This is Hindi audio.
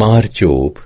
Maharchop